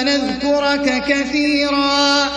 ونذكرك كثيرا.